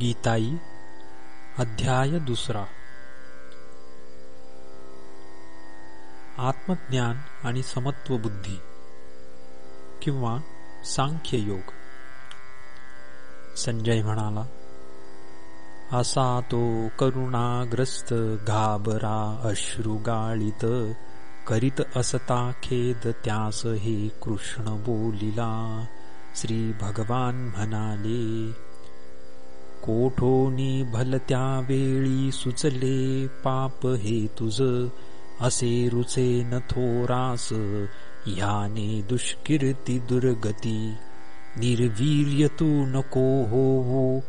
गीताई अध्याय दुसरा. आत्मज्ञान आणि समत्व बुद्धी किंवा सांख्य योग संजय म्हणाला असा तो करुणाग्रस्त घाबरा अश्रुगाळित करीत असता खेद त्यास हे कृष्ण बोलिला. श्री भगवान म्हणाले कोठोनी भलत्या वेळी सुचले पाप हे तुझ. असे रुचे न थोरास ह्याने दुष्कीर्ती दुर्गती. निर्वीर्य तू नको होवो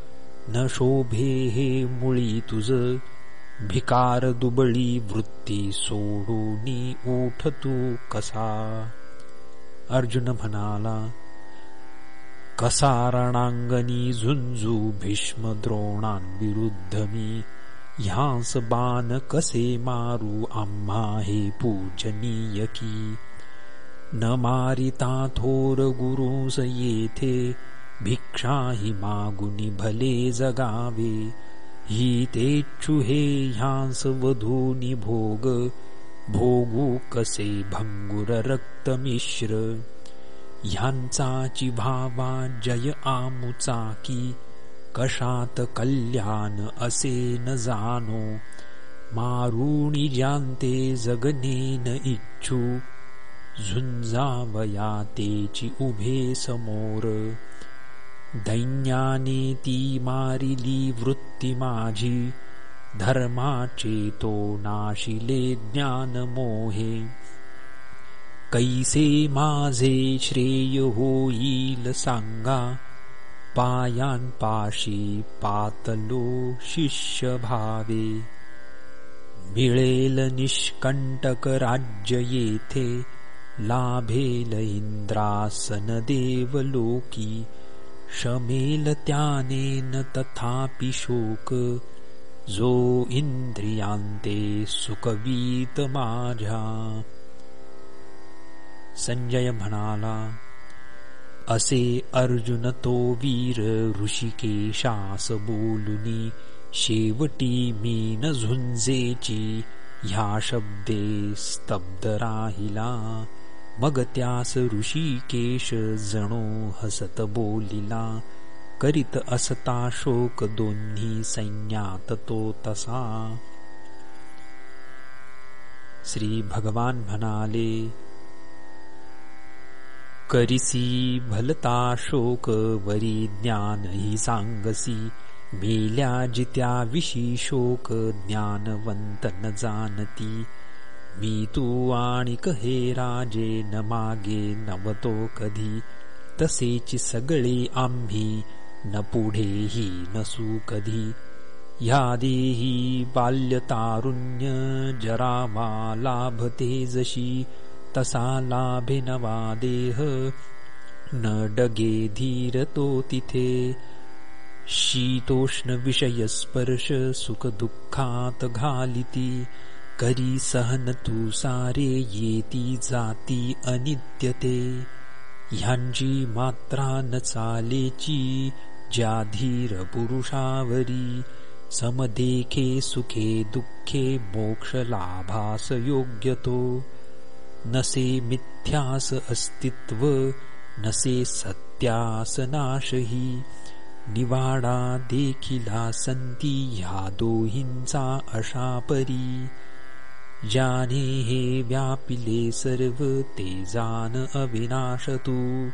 न शोभे हे मुळी तुझ. भिकार दुबळी वृत्ती सोडूनी उठ तू कसा? अर्जुन म्हणाला कसारणांगणी झुंजू भीष्म द्रोणांविरुद्ध मी ह्यांस बाण कसे मारू हे पूजनीय की न मारिता थोर गुरुस येथे भिक्षा हि मागुनी भले जगावे। हि तेच्छु हे ह्यांस वधूनी भोग भोगू कसे भंगुर रक्तमिश्र ह्यांचाची भावा जय की कशात कल्याण असे न जानो। मारुणी जानते जगनेन इच्छू। झुंजावया तेची उभे समोर। दैन्याने ती मारिली वृत्ती माझी। धर्माचे तो नाशिले ज्ञान मोहे कैसे माझे श्रेय होईल सांगा पाशी पातलो शिष्य भावे मिळेल निष्कंटक राज्य येथे लाभेल इंद्रासन देवलोकी शमेल त्याने न तथापि शोक। जो इंद्रियांते सुखवीत माझ्या संजय म्हणाला असे अर्जुन तो वीर ऋषिकेशास बोलुनी, शेवटी मीन झुंजेची ह्या शब्दे स्तब्ध राहिला. मग त्यास ऋषिकेश जणो हसत बोलिला, करीत असता शोक दोन्ही सैन्यात तो तसा. श्री भगवान म्हणाले करिसी भलता शोक वरी ज्ञान हि सांगसी मेल्या जित्या विशी शोक ज्ञानवंत न जानती मी तू आणि कहे राजे न मागे नवतो कधी। तसेची सगळे आम्ही न पुढेही नसू कधी ह्या देही बाल्यतारुण्य जरावा लाभते जशी तसा लाभे नवा देह न डगे धीर तो तिथे शीतोष्ण विषय स्पर्श सुख दुःखात घालिती करी सहन तू सारे येती जाती अनित्यते ह्यांची मात्रा न चालेची ज्या धीर पुरुषावरी समदेखे सुखे दुःखे मोक्ष लाभास योग्यतो नसे मिथ्यास अस्तित्व नसे सत्यास नाशही निवाडा देखिला संती ह्या दोहींचा अशापरी। ज्याने हे व्यापिले सर्व ते जान अविनाश तू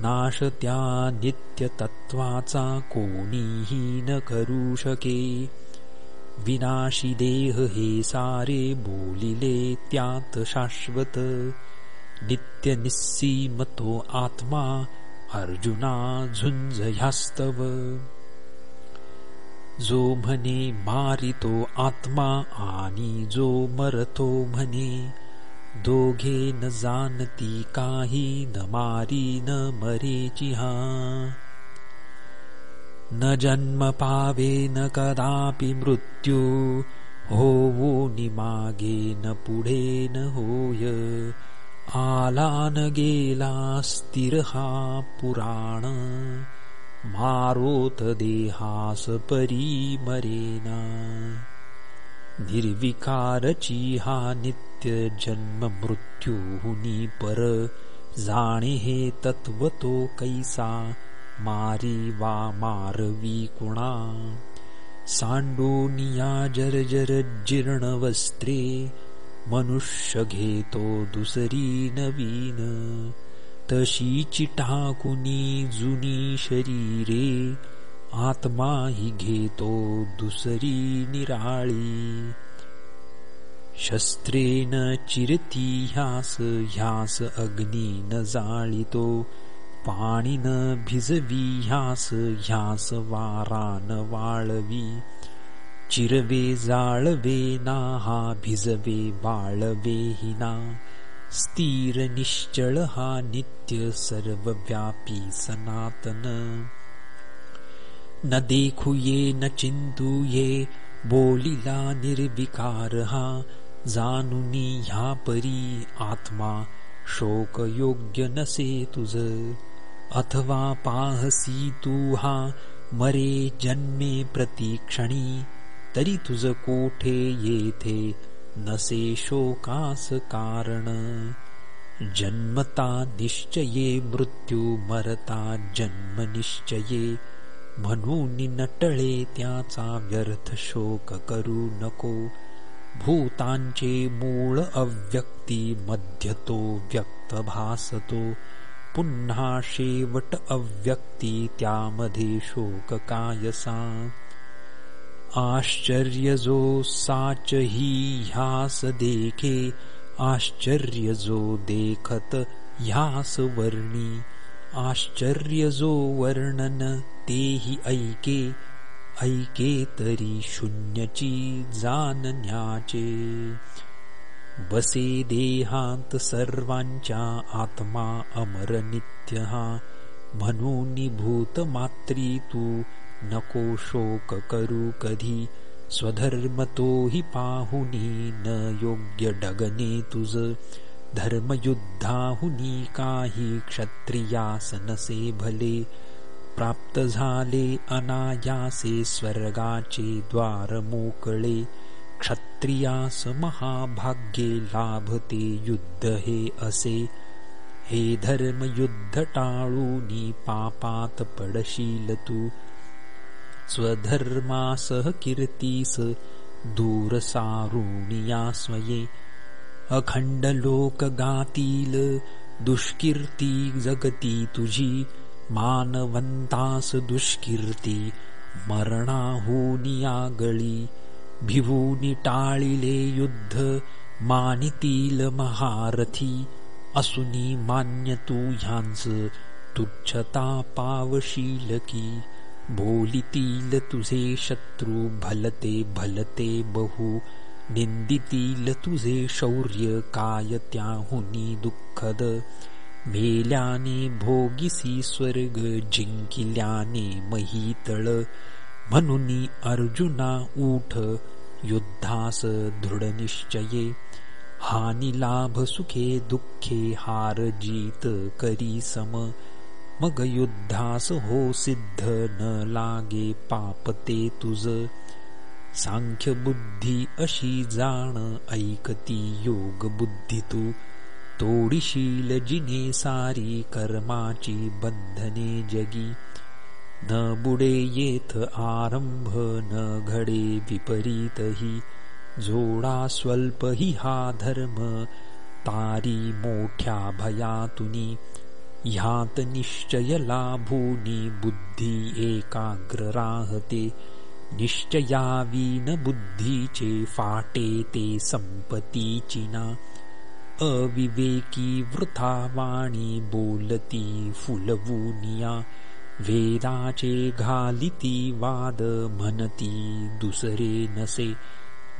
नाश त्या नित्यतत्वाचा कोणीही न करू शके। विनाशी देह हे सारे बोलिले त्यात शाश्वत। नित्य निस्सीमतो आत्मा अर्जुना झुंज ह्यास्तव जो म्हणे मारितो आत्मा आणि जो मरतो म्हणे, दोघे न जाणती काही न मारी न मरेची हा। न जन्म पावे न कदापि मृत्यू। होवो निमागे न पुढे न होय। आला न गेला स्थिर हा पुराण। मारोत देहास परी मरेना निर्विकारची हा नित्य जन्म मृत्यूहुनी पर जाणे हे तत्व तो कैसा मारी वा घेतो दुसरी नवीन। तशी चिटाकुनी जुनी शरीरे आत्मा हि घेतो दुसरी निराळी। शस्त्रेन चिरती ह्यास ह्यास अग्नी न जाळितो पाणी न भिजवी ह्यास ह्यास वारा न वाळवी चिरवे जाळवे ना हा भिजवे बाळवे हिना। स्थिर निश्चळ हा नित्य सर्वव्यापी सनातन। न देखुये न चिंतुये बोलिला निर्विकार हा। जानुनी ह्या परी आत्मा शोकयोग्य नसे तुझ अथवा पाहसी तू हा मरे जन्मे प्रतिक्षणी, तरी तुझ कोठे येथे नसे शोकास कारण. जन्मता निश्चये, मृत्यू मरता जन्म निश्चये, म्हणून नटळे त्याचा व्यर्थ शोक करू नको. भूतांचे मूळ अव्यक्ती मध्य तो व्यक्त भासतो. पुन्हा शेवट अव्यक्ती त्यामध्ये शोक कायसा आश्चर्य जो साच ही ह्यास देखे आश्चर्य जो देखत ह्यास वर्णी आश्चर्य जो वर्णन तेही ऐके ऐके तरी शून्यची जाणण्याचे बसे देहांत सर्वांच्या आत्मा अमर नित्य। हा म्हणून भूत मात्री तू नको शोक करू कधी। स्वधर्म तोही पाहुनी न योग्य डगने तुझ। धर्मयुद्धाहुनी काही क्षत्रियास नसे भले। प्राप्त झाले अनायासे स्वर्गाचे द्वार मोकळे क्षत्रियास महाभाग्ये लाभते युद्ध हे असे। हे धर्मयुद्ध टाळूनी पापात पडशील तू स्वधर्मासह कीर्तीस दूर सारुणिया स्वये। अखंड लोक गातील दुष्कीर्ती जगती तुझी। मानवंतास दुष्कीर्ती मरणाहुनिया गळी भिवूनी टाळिले युद्ध मानितील महारथी असुनी मान्य तू ह्यांच तुच्छता पावशील की बोलितील तुझे शत्रू भलते भलते बहु निंदितील तुझे शौर्य काय त्याहुनी दुःखद? मेल्याने भोगिसी स्वर्ग जिंकिल्याने महितळ म्हणून अर्जुना ऊठ युद्धास दृढ निश्चये हानी लाभ सुखे दुःखे हार जीत करी सम। मग युद्धास हो सिद्ध न लागे पापते तुझ सांख्य बुद्धी अशी जाण ऐकती योग बुद्धी तू। तोडीशील जिने सारी कर्माची बंधने जगी। न बुडे येथ आरंभ न घडे विपरीतही जोडा स्वल्प ही हा धर्म तारी मोठ्या भयातुनी। ह्यात निश्चय लाभूनी बुद्धी एकाग्र राहते। निश्चयावीन बुद्धीचे फाटे ते संपतीचिना अविवेकी वृथा वाणी बोलती फुलवूनिया वेदाचे घालिती वाद म्हणती दुसरे नसे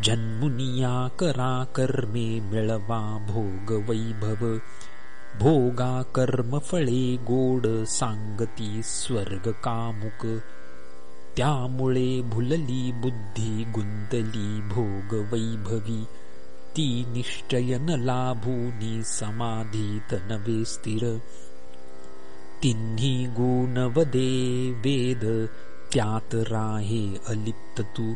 जन्मुनिया करा कर्मे मिळवा भोग वैभव भोगा कर्मफळे गोड सांगती स्वर्ग कामुक त्यामुळे भुलली बुद्धी गुंतली भोग वैभवी ती निश्चयन लाभूनी समाधीत नवे स्थिर तिन्ही गुणवदे वेद त्यात राहे अलिप्त तू.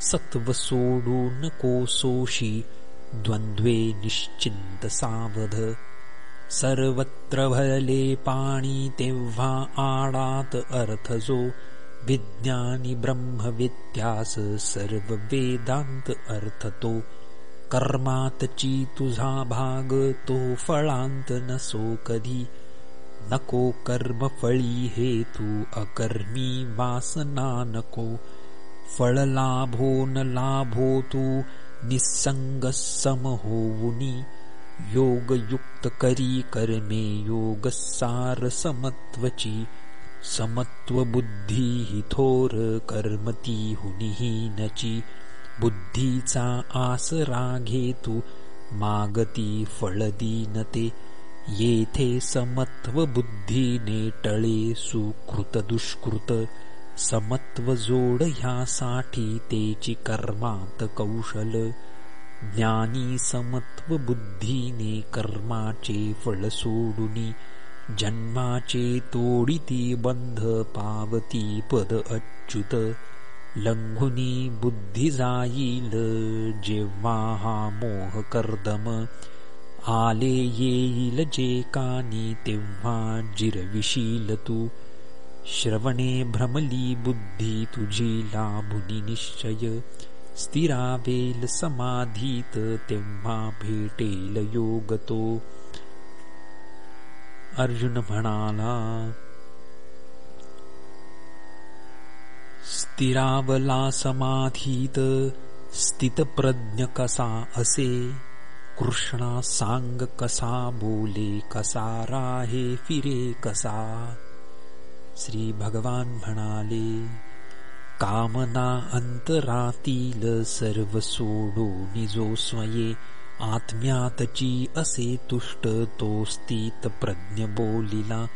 सत्व सोडू नको सोशी द्वन्द्वे निश्चिन्त सावध. सर्वत्र भरले पाणी तेव्हा आडात अर्थजो विज्ञानी ब्रह्मविद्यास सर्व वेदांत अर्थतो. कर्मातची तुझा भाग तो फळांत नसो कधी नको कर्म फळी हेतू अकर्मी वासना नको। फळ लाभो न लाभो तू निसंग सम होऊनी योगयुक्त करी कर्मे योगसार समत्वची। समत्व बुद्धी हि थोर कर्मती हुनिहीनची। बुद्धीचा आसरा घेतू मागती फळदीनते येथे समत्व बुद्धीने टळे सुकृत दुष्कृत समत्व जोड ह्यासाठी तेची कर्मात कौशल. ज्ञानी समत्व बुद्धीने कर्माचे फळ सोडुनी जन्माचे तोडिती बंध पावती पद अच्युत. लंघुनी बुद्धी जाईल जेव्हा हा मोह कर्दम आले येईल जे कानी तेव्हा जिरविशील तू श्रवणे भ्रमली भेटेल योग तो अर्जुन म्हणाला स्थिरावला समाधीत स्थितप्रज्ञ कसा असे कृष्णा सांग कसा, बोले कसा, राहे फिरे कसा। श्री भगवान म्हणाले, कामना अंतरातील सर्व सोडो निजो स्वये, आत्म्यातची असे तुष्ट तो स्थित प्रज्ञ बोलिला,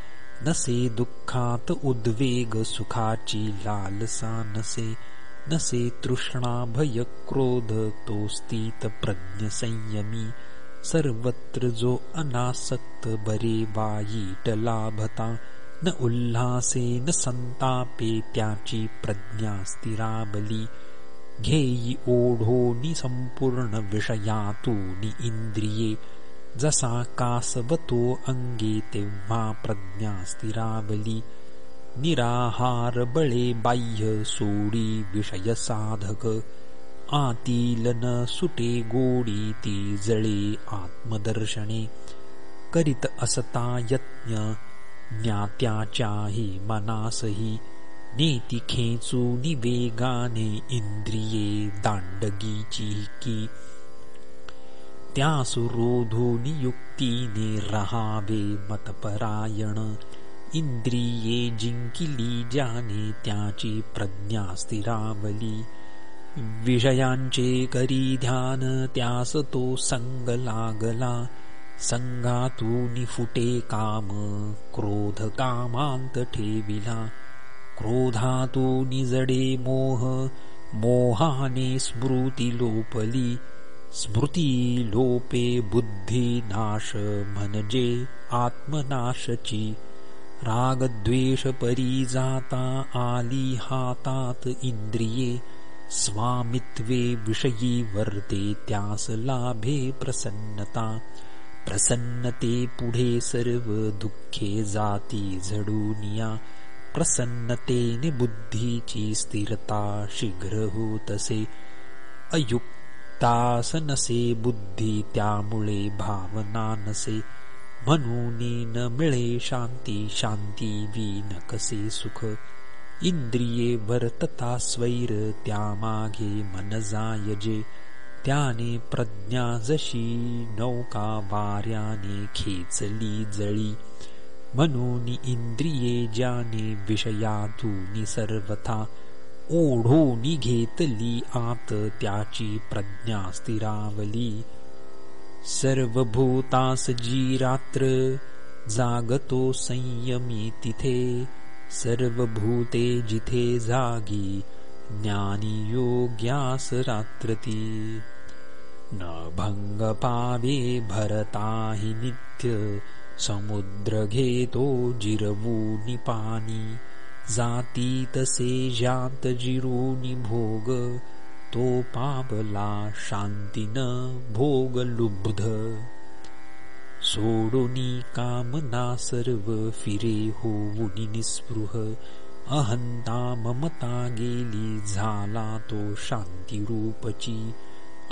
नसे दुःखात उद्वेग सुखाची लालसा नसे नसे तृष्णा भय क्रोध तो स्थित प्रज्ञ संयमी सर्वत्र जो अनासक्त बरे वाईट लाभता न उल्हासे न संतापे त्याची प्रज्ञा स्थिराबली। घेई ओढोनी संपूर्ण विषयातूनी इंद्रिये जसा कासवतो अंगे तेव्हा प्रज्ञा स्थिराबली निराहार बळे बाह्य सोडी विषय साधक। आतील न सुटे गोडी ती जळे आत्मदर्शने। करीत असता यत्न ज्ञात्याच्याही मनासही। नेती खेचू निवेगाने इंद्रिये दांडगीची की। त्यासुरोधोनी नियुक्तीने रहावे मतपरायण। इंद्रिये जिंकिली ज्याने त्याची प्रज्ञा स्थिरावली। विषयांचे करी ध्यान, त्यास तो संग लागला। संगातूनि फुटे काम, क्रोध कामांत ठेविला। क्रोधातूनि जडे मोह, मोहाने स्मृती लोपली। स्मृती लोपे बुद्धी नाश, म्हणजे आत्मनाशची रागद्वेष परी जाता आली हातात इंद्रिये स्वामित्वे विषयी वर्ते त्यास लाभे प्रसन्नता। प्रसन्नते पुढे सर्व दुःखे जाती झडूनिया। प्रसन्नतेने बुद्धीची स्थिरता शीघ्र होतसे अयुक्तास नसे बुद्धी त्यामुळे भावना नसे म्हणून न मिळे शांती शांती विन कसे सुख। इंद्रिये वर्तता स्वैर त्यामागे मन प्रज्ञा जशी नौका वाऱ्याने खेचली जळी। म्हणून इंद्रिये ज्याने विषयातून सर्वथा त्याची प्रज्ञा स्थिरावली सर्व भूतास जी रात्र जागतो संयमी तिथे सर्व भूते जिथे जागी ज्ञानी योग्यास रात्रती न भंग पावे भरता हि नित्य समुद्र घेतो जिरवूनि पानी जाती तसे जात जिरूनि भोग तो पावला शांतीन भोग लुब्ध सोडुनी कामना सर्व फिरे होऊनी निस्पृह। अहंता ममता गेली झाला तो शांतीरूपची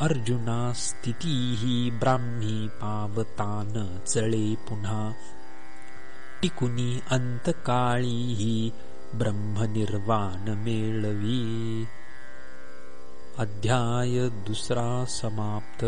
अर्जुना स्थितीही ब्राह्मी पावतान चळे पुन्हा। टिकुनी अंतकाळीही ब्रह्मनिर्वाण मेळवी अध्याय दूसरा समाप्त।